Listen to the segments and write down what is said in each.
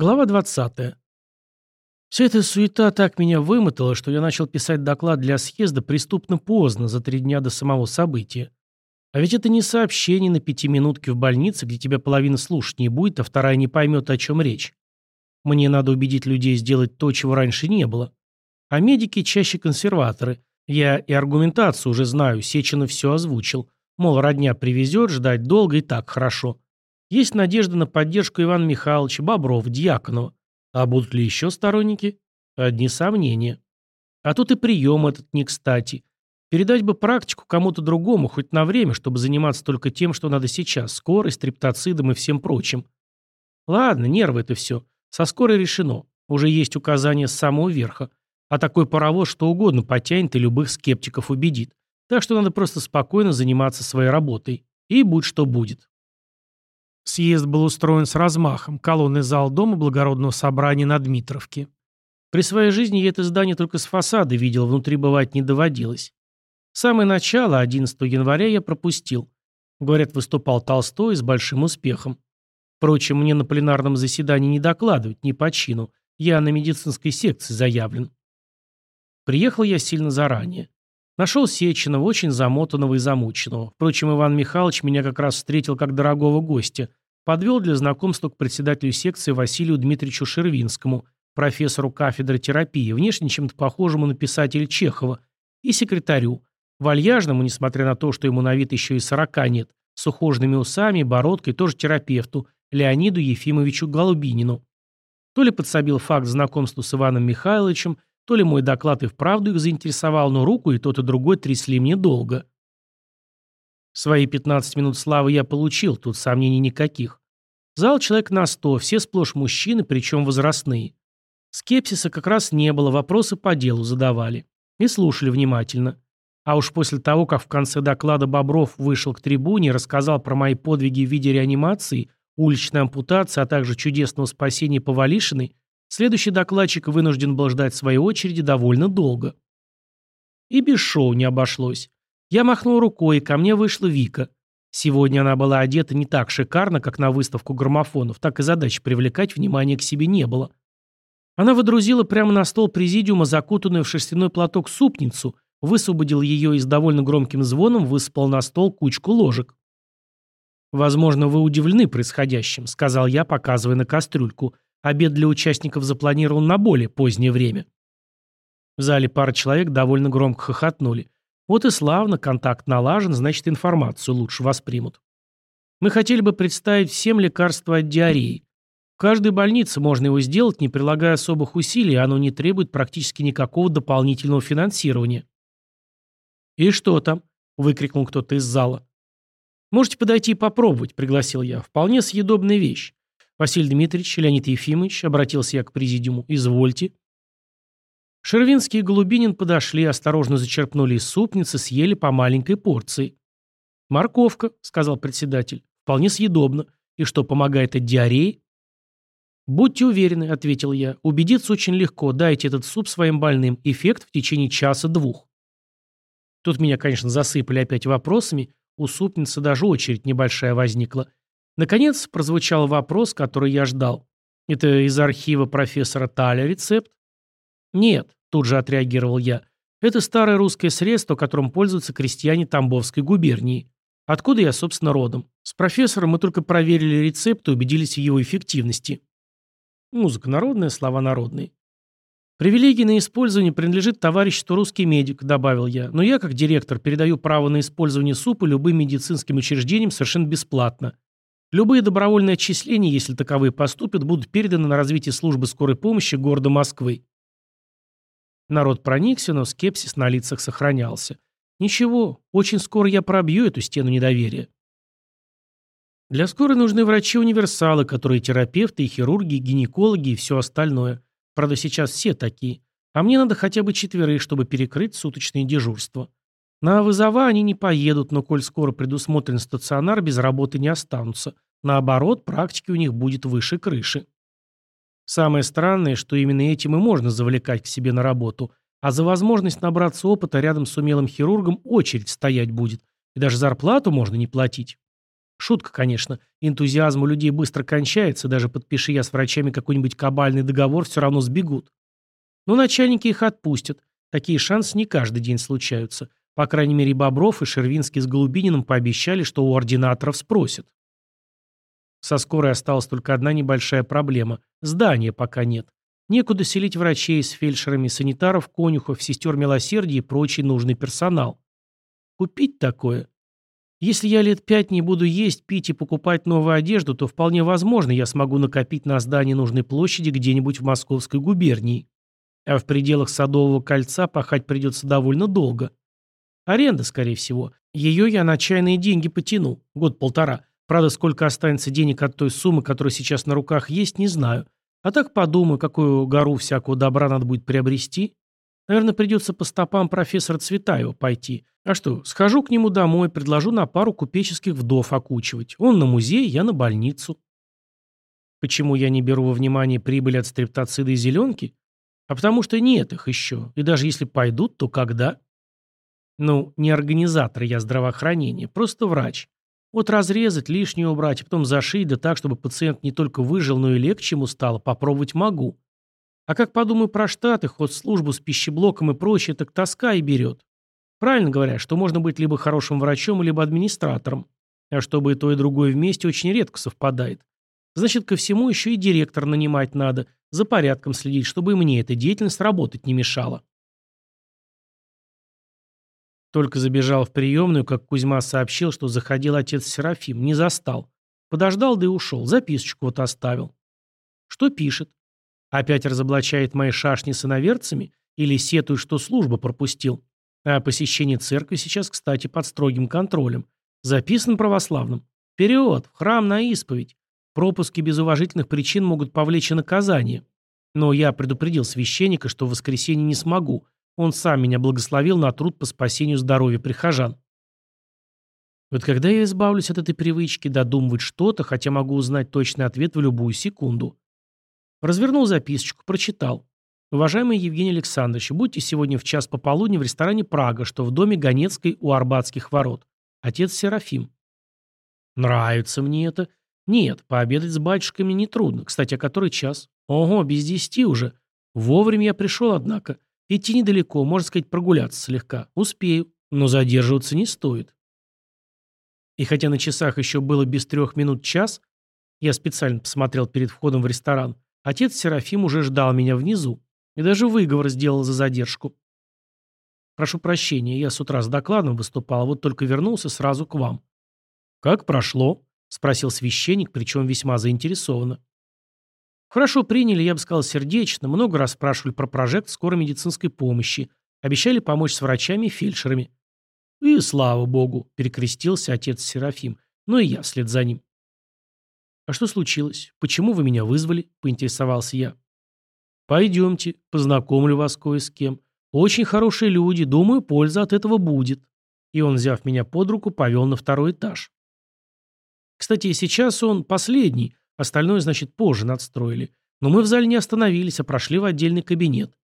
Глава 20. Вся эта суета так меня вымотала, что я начал писать доклад для съезда преступно поздно, за три дня до самого события. А ведь это не сообщение на пятиминутке в больнице, где тебя половина слушать не будет, а вторая не поймет, о чем речь. Мне надо убедить людей сделать то, чего раньше не было. А медики чаще консерваторы. Я и аргументацию уже знаю, Сеченов все озвучил. Мол, родня привезет, ждать долго и так хорошо. Есть надежда на поддержку Ивана Михайловича, Бобров, Дьяконова. А будут ли еще сторонники? Одни сомнения. А тут и прием этот не кстати. Передать бы практику кому-то другому, хоть на время, чтобы заниматься только тем, что надо сейчас, скорой, стриптоцидом и всем прочим. Ладно, нервы это все. Со скорой решено. Уже есть указания с самого верха. А такой паровоз что угодно потянет и любых скептиков убедит. Так что надо просто спокойно заниматься своей работой. И будь что будет. Съезд был устроен с размахом, колонный зал дома благородного собрания на Дмитровке. При своей жизни я это здание только с фасада видел, внутри бывать не доводилось. Самое начало, 11 января, я пропустил. Говорят, выступал Толстой с большим успехом. Впрочем, мне на пленарном заседании не докладывать, ни по чину. Я на медицинской секции заявлен. Приехал я сильно заранее. Нашел Сеченова, очень замотанного и замученного. Впрочем, Иван Михайлович меня как раз встретил как дорогого гостя. Подвел для знакомства к председателю секции Василию Дмитриевичу Шервинскому, профессору кафедры терапии, внешне чем-то похожему на писателя Чехова, и секретарю, вальяжному, несмотря на то, что ему на вид еще и сорока нет, с ухоженными усами бородкой, тоже терапевту, Леониду Ефимовичу Голубинину. То ли подсобил факт знакомства с Иваном Михайловичем, то ли мой доклад и вправду их заинтересовал, но руку и тот, и другой трясли мне долго. Свои 15 минут славы я получил, тут сомнений никаких. Зал человек на сто, все сплошь мужчины, причем возрастные. Скепсиса как раз не было, вопросы по делу задавали. И слушали внимательно. А уж после того, как в конце доклада Бобров вышел к трибуне и рассказал про мои подвиги в виде реанимации, уличной ампутации, а также чудесного спасения Повалишиной, Следующий докладчик вынужден был ждать своей очереди довольно долго. И без шоу не обошлось. Я махнул рукой, и ко мне вышла Вика. Сегодня она была одета не так шикарно, как на выставку граммофонов, так и задачи привлекать внимание к себе не было. Она водрузила прямо на стол президиума закутанную в шерстяной платок супницу, высвободил ее и с довольно громким звоном высыпал на стол кучку ложек. «Возможно, вы удивлены происходящим», — сказал я, показывая на кастрюльку — Обед для участников запланирован на более позднее время. В зале пара человек довольно громко хохотнули. Вот и славно, контакт налажен, значит информацию лучше воспримут. Мы хотели бы представить всем лекарства от диареи. В каждой больнице можно его сделать, не прилагая особых усилий, оно не требует практически никакого дополнительного финансирования. «И что там?» – выкрикнул кто-то из зала. «Можете подойти и попробовать», – пригласил я. «Вполне съедобная вещь. «Василий Дмитриевич, Леонид Ефимович», — обратился я к президиуму, — «извольте». Шервинский и Голубинин подошли, осторожно зачерпнули из супницы, съели по маленькой порции. «Морковка», — сказал председатель, — «вполне съедобно. И что, помогает от диареи?» «Будьте уверены», — ответил я, — «убедиться очень легко. Дайте этот суп своим больным. Эффект в течение часа-двух». Тут меня, конечно, засыпали опять вопросами. У супницы даже очередь небольшая возникла. Наконец прозвучал вопрос, который я ждал. Это из архива профессора Таля рецепт? Нет, тут же отреагировал я. Это старое русское средство, которым пользуются крестьяне Тамбовской губернии. Откуда я, собственно, родом? С профессором мы только проверили рецепт и убедились в его эффективности. Музыка народная, слова народные. Привилегия на использование принадлежит товариществу «Русский медик», добавил я, но я, как директор, передаю право на использование супа любым медицинским учреждениям совершенно бесплатно. Любые добровольные отчисления, если таковые поступят, будут переданы на развитие службы скорой помощи города Москвы. Народ проникся, но скепсис на лицах сохранялся. Ничего, очень скоро я пробью эту стену недоверия. Для скорой нужны врачи-универсалы, которые терапевты, и хирурги, и гинекологи, и все остальное. Правда, сейчас все такие. А мне надо хотя бы четверых, чтобы перекрыть суточные дежурства. На вызова они не поедут, но коль скоро предусмотрен стационар, без работы не останутся. Наоборот, практики у них будет выше крыши. Самое странное, что именно этим и можно завлекать к себе на работу, а за возможность набраться опыта рядом с умелым хирургом очередь стоять будет, и даже зарплату можно не платить. Шутка, конечно. Энтузиазм у людей быстро кончается, даже подпиши я с врачами какой-нибудь кабальный договор, все равно сбегут. Но начальники их отпустят. Такие шансы не каждый день случаются. По крайней мере, Бобров и Шервинский с Голубининым пообещали, что у ординаторов спросят. Со скорой осталась только одна небольшая проблема. Здания пока нет. Некуда селить врачей с фельдшерами, санитаров, конюхов, сестер милосердия и прочий нужный персонал. Купить такое? Если я лет пять не буду есть, пить и покупать новую одежду, то вполне возможно я смогу накопить на здание нужной площади где-нибудь в Московской губернии. А в пределах Садового кольца пахать придется довольно долго. Аренда, скорее всего. Ее я на чайные деньги потяну. Год-полтора. Правда, сколько останется денег от той суммы, которая сейчас на руках есть, не знаю. А так подумаю, какую гору всякого добра надо будет приобрести. Наверное, придется по стопам профессора Цветаева пойти. А что, схожу к нему домой, предложу на пару купеческих вдов окучивать. Он на музей, я на больницу. Почему я не беру во внимание прибыль от стрептоцида и зеленки? А потому что нет их еще. И даже если пойдут, то когда? Ну, не организатор я здравоохранения, просто врач. Вот разрезать, лишнее убрать, а потом зашить, да так, чтобы пациент не только выжил, но и легче ему стало, попробовать могу. А как подумаю про штаты, ход службу с пищеблоком и прочее, так тоска и берет. Правильно говорят, что можно быть либо хорошим врачом, либо администратором. А чтобы и то, и другое вместе очень редко совпадает. Значит, ко всему еще и директор нанимать надо, за порядком следить, чтобы и мне эта деятельность работать не мешала. Только забежал в приемную, как Кузьма сообщил, что заходил отец Серафим, не застал. Подождал, да и ушел, записочку вот оставил. Что пишет? Опять разоблачает мои шашни с иноверцами? Или сетует, что службу пропустил? А посещение церкви сейчас, кстати, под строгим контролем. Записан православным. Вперед, в храм на исповедь. Пропуски без уважительных причин могут повлечь и наказание. Но я предупредил священника, что в воскресенье не смогу, он сам меня благословил на труд по спасению здоровья прихожан. Вот когда я избавлюсь от этой привычки додумывать что-то, хотя могу узнать точный ответ в любую секунду. Развернул записочку, прочитал. Уважаемый Евгений Александрович, будьте сегодня в час пополудни в ресторане «Прага», что в доме Ганецкой у Арбатских ворот. Отец Серафим. Нравится мне это. Нет, пообедать с батюшками нетрудно. Кстати, а который час? Ого, без десяти уже. Вовремя я пришел, однако. Идти недалеко, можно сказать, прогуляться слегка. Успею, но задерживаться не стоит. И хотя на часах еще было без трех минут час, я специально посмотрел перед входом в ресторан, отец Серафим уже ждал меня внизу и даже выговор сделал за задержку. Прошу прощения, я с утра с докладом выступал, вот только вернулся сразу к вам. «Как прошло?» — спросил священник, причем весьма заинтересованно. Хорошо приняли, я бы сказал, сердечно, много раз спрашивали про прожект скорой медицинской помощи, обещали помочь с врачами и фельдшерами. И слава богу, перекрестился отец Серафим, но и я вслед за ним. «А что случилось? Почему вы меня вызвали?» – поинтересовался я. «Пойдемте, познакомлю вас кое с кем. Очень хорошие люди, думаю, польза от этого будет». И он, взяв меня под руку, повел на второй этаж. Кстати, сейчас он последний, Остальное, значит, позже надстроили. Но мы в зале не остановились, а прошли в отдельный кабинет.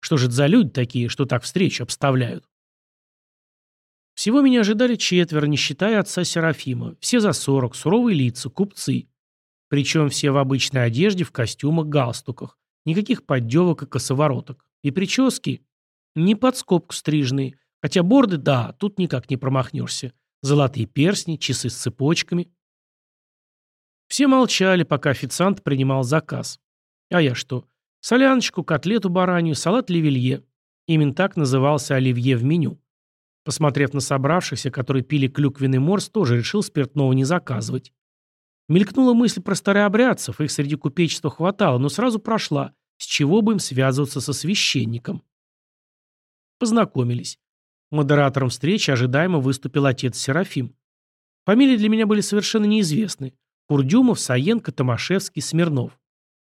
Что же это за люди такие, что так встречу обставляют? Всего меня ожидали четверо, не считая отца Серафима. Все за сорок, суровые лица, купцы. Причем все в обычной одежде, в костюмах, галстуках. Никаких поддевок и косовороток. И прически не под скобку стрижные. Хотя борды, да, тут никак не промахнешься. Золотые перстни, часы с цепочками. Все молчали, пока официант принимал заказ. А я что? Соляночку, котлету баранью, салат ливелье. Именно так назывался оливье в меню. Посмотрев на собравшихся, которые пили клюквенный морс, тоже решил спиртного не заказывать. Мелькнула мысль про старообрядцев, их среди купечества хватало, но сразу прошла, с чего бы им связываться со священником. Познакомились. Модератором встречи ожидаемо выступил отец Серафим. Фамилии для меня были совершенно неизвестны. Курдюмов, Саенко, Томашевский, Смирнов.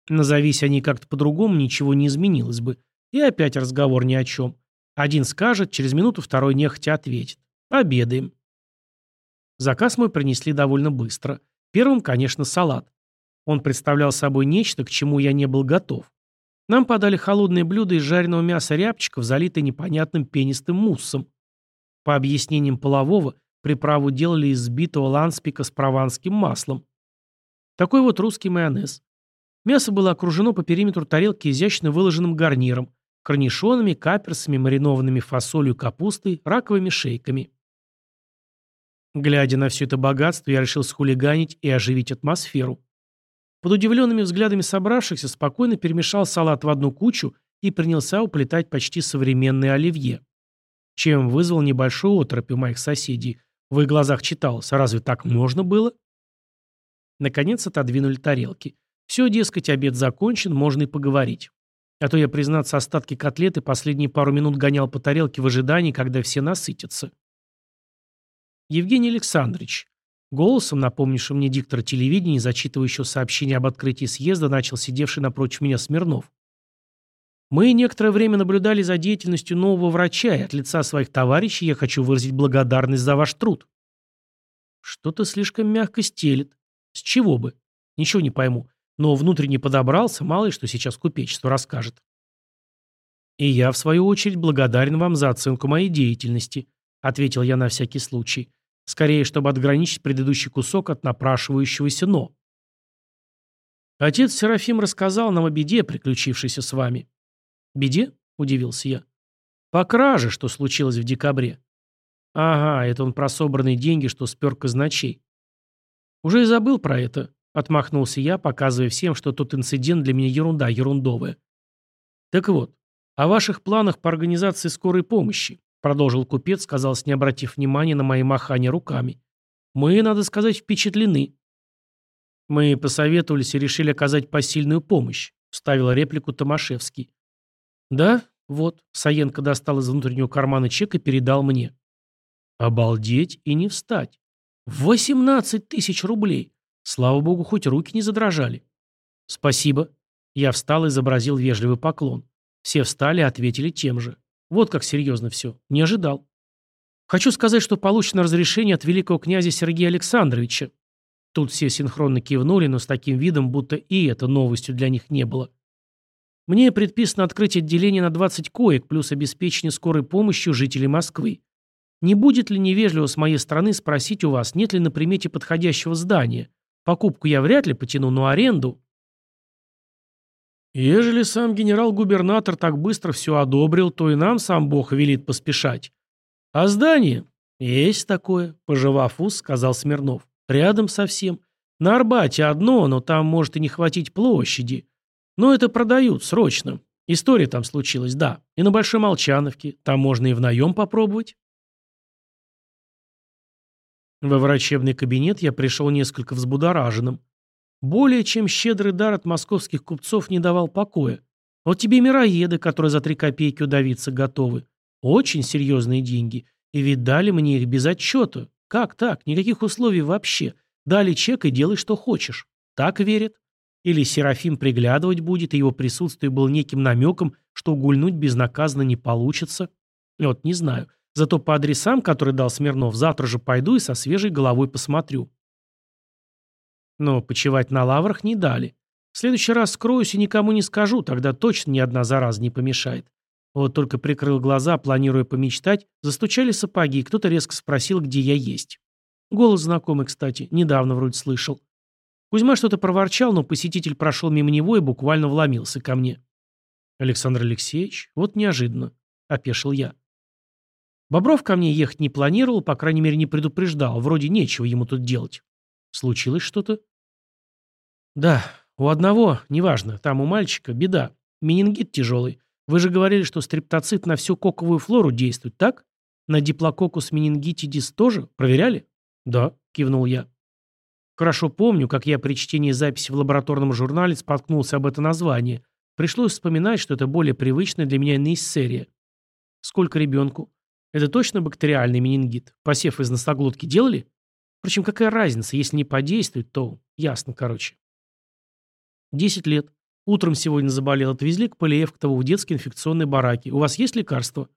Назовись они как-то по-другому, ничего не изменилось бы. И опять разговор ни о чем. Один скажет, через минуту второй нехотя ответит. Обедаем. Заказ мой принесли довольно быстро. Первым, конечно, салат. Он представлял собой нечто, к чему я не был готов. Нам подали холодное блюдо из жареного мяса рябчиков, залитое непонятным пенистым муссом. По объяснениям полового, Приправу делали из сбитого ланспика с прованским маслом. Такой вот русский майонез. Мясо было окружено по периметру тарелки изящно выложенным гарниром, корнишонами, каперсами, маринованными фасолью, капустой, раковыми шейками. Глядя на все это богатство, я решил схулиганить и оживить атмосферу. Под удивленными взглядами собравшихся спокойно перемешал салат в одну кучу и принялся уплетать почти современное оливье. Чем вызвал небольшую оторопь у моих соседей. В их глазах читалось, разве так можно было? Наконец отодвинули тарелки. Все, дескать, обед закончен, можно и поговорить. А то я, признаться, остатки котлеты последние пару минут гонял по тарелке в ожидании, когда все насытятся. Евгений Александрович, голосом, напомнившим мне диктора телевидения, зачитывающего сообщение об открытии съезда, начал сидевший напротив меня Смирнов. Мы некоторое время наблюдали за деятельностью нового врача, и от лица своих товарищей я хочу выразить благодарность за ваш труд. Что-то слишком мягко стелет. С чего бы? Ничего не пойму. Но внутренне подобрался, мало ли что сейчас купечество расскажет. И я, в свою очередь, благодарен вам за оценку моей деятельности, ответил я на всякий случай. Скорее, чтобы отграничить предыдущий кусок от напрашивающегося «но». Отец Серафим рассказал нам о беде, приключившейся с вами. «Беде?» – удивился я. «По краже, что случилось в декабре». «Ага, это он про собранные деньги, что спер казначей». «Уже и забыл про это», Отмахнулся я, показывая всем, что тот инцидент для меня ерунда, ерундовая. Так вот, о ваших планах по организации скорой помощи, продолжил купец, сказал, не обратив внимания на мои махания руками. Мы, надо сказать, впечатлены. Мы посоветовались и решили оказать посильную помощь, вставила реплику Томашевский. Да, вот, Саенко достал из внутреннего кармана чек и передал мне. Обалдеть и не встать. Восемнадцать тысяч рублей. Слава богу, хоть руки не задрожали. Спасибо. Я встал и изобразил вежливый поклон. Все встали и ответили тем же. Вот как серьезно все. Не ожидал. Хочу сказать, что получено разрешение от великого князя Сергея Александровича. Тут все синхронно кивнули, но с таким видом, будто и это новостью для них не было. Мне предписано открыть отделение на 20 коек, плюс обеспечение скорой помощью жителей Москвы. Не будет ли невежливо с моей стороны спросить у вас, нет ли на примете подходящего здания, Покупку я вряд ли потяну, но аренду... Ежели сам генерал-губернатор так быстро все одобрил, то и нам сам Бог велит поспешать. А здание? Есть такое, пожевав ус, сказал Смирнов. Рядом совсем. На Арбате одно, но там может и не хватить площади. Но это продают срочно. История там случилась, да. И на Большой Молчановке. Там можно и в наем попробовать. Во врачебный кабинет я пришел несколько взбудораженным. Более чем щедрый дар от московских купцов не давал покоя. Вот тебе мироеды, которые за три копейки удавиться готовы. Очень серьезные деньги. И ведь дали мне их без отчета. Как так? Никаких условий вообще. Дали чек и делай, что хочешь. Так верят? Или Серафим приглядывать будет, и его присутствие было неким намеком, что гульнуть безнаказанно не получится? Вот не знаю. Зато по адресам, которые дал Смирнов, завтра же пойду и со свежей головой посмотрю. Но почевать на лаврах не дали. В следующий раз скроюсь и никому не скажу, тогда точно ни одна зараза не помешает. Вот только прикрыл глаза, планируя помечтать, застучали сапоги, и кто-то резко спросил, где я есть. Голос знакомый, кстати, недавно вроде слышал. Кузьма что-то проворчал, но посетитель прошел мимо него и буквально вломился ко мне. «Александр Алексеевич? Вот неожиданно», — опешил я. Бобров ко мне ехать не планировал, по крайней мере, не предупреждал. Вроде нечего ему тут делать. Случилось что-то? Да, у одного, неважно, там у мальчика, беда. Менингит тяжелый. Вы же говорили, что стриптоцит на всю коковую флору действует, так? На диплококус менингитидис тоже? Проверяли? Да, кивнул я. Хорошо помню, как я при чтении записи в лабораторном журнале споткнулся об это название. Пришлось вспоминать, что это более привычная для меня нейссерия. Сколько ребенку? Это точно бактериальный менингит? Посев из носоглотки делали? Впрочем, какая разница, если не подействует, то ясно, короче. Десять лет. Утром сегодня заболел, отвезли к Полиевктову в детской инфекционной бараке. У вас есть лекарство?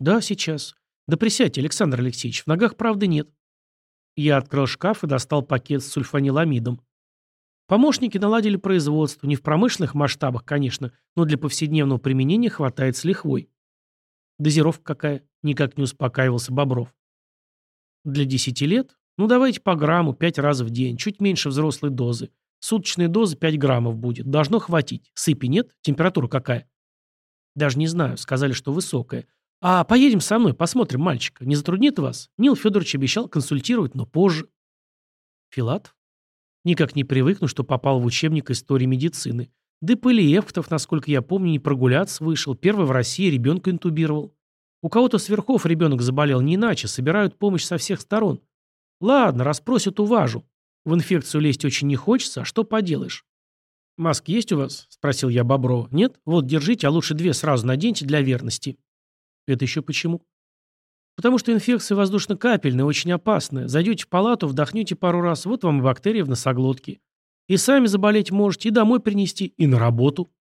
Да, сейчас. Да присядьте, Александр Алексеевич, в ногах правды нет. Я открыл шкаф и достал пакет с сульфаниламидом. Помощники наладили производство, не в промышленных масштабах, конечно, но для повседневного применения хватает с лихвой. Дозировка какая? Никак не успокаивался Бобров. Для 10 лет? Ну давайте по грамму 5 раз в день, чуть меньше взрослой дозы. Суточная доза 5 граммов будет. Должно хватить. Сыпи нет? Температура какая? Даже не знаю. Сказали, что высокая. А поедем со мной, посмотрим мальчика. Не затруднит вас? Нил Федорович обещал консультировать, но позже. Филатов? Никак не привыкну, что попал в учебник истории медицины. Да и насколько я помню, не прогуляться вышел. Первый в России ребенка интубировал. У кого-то сверхов ребенок заболел не иначе, собирают помощь со всех сторон. Ладно, расспросят, уважу. В инфекцию лезть очень не хочется, а что поделаешь? «Маски есть у вас?» – спросил я Боброва. «Нет? Вот, держите, а лучше две сразу наденьте для верности». «Это еще почему?» «Потому что инфекция воздушно-капельная, очень опасная. Зайдете в палату, вдохнете пару раз, вот вам и бактерии в носоглотке. И сами заболеть можете, и домой принести, и на работу».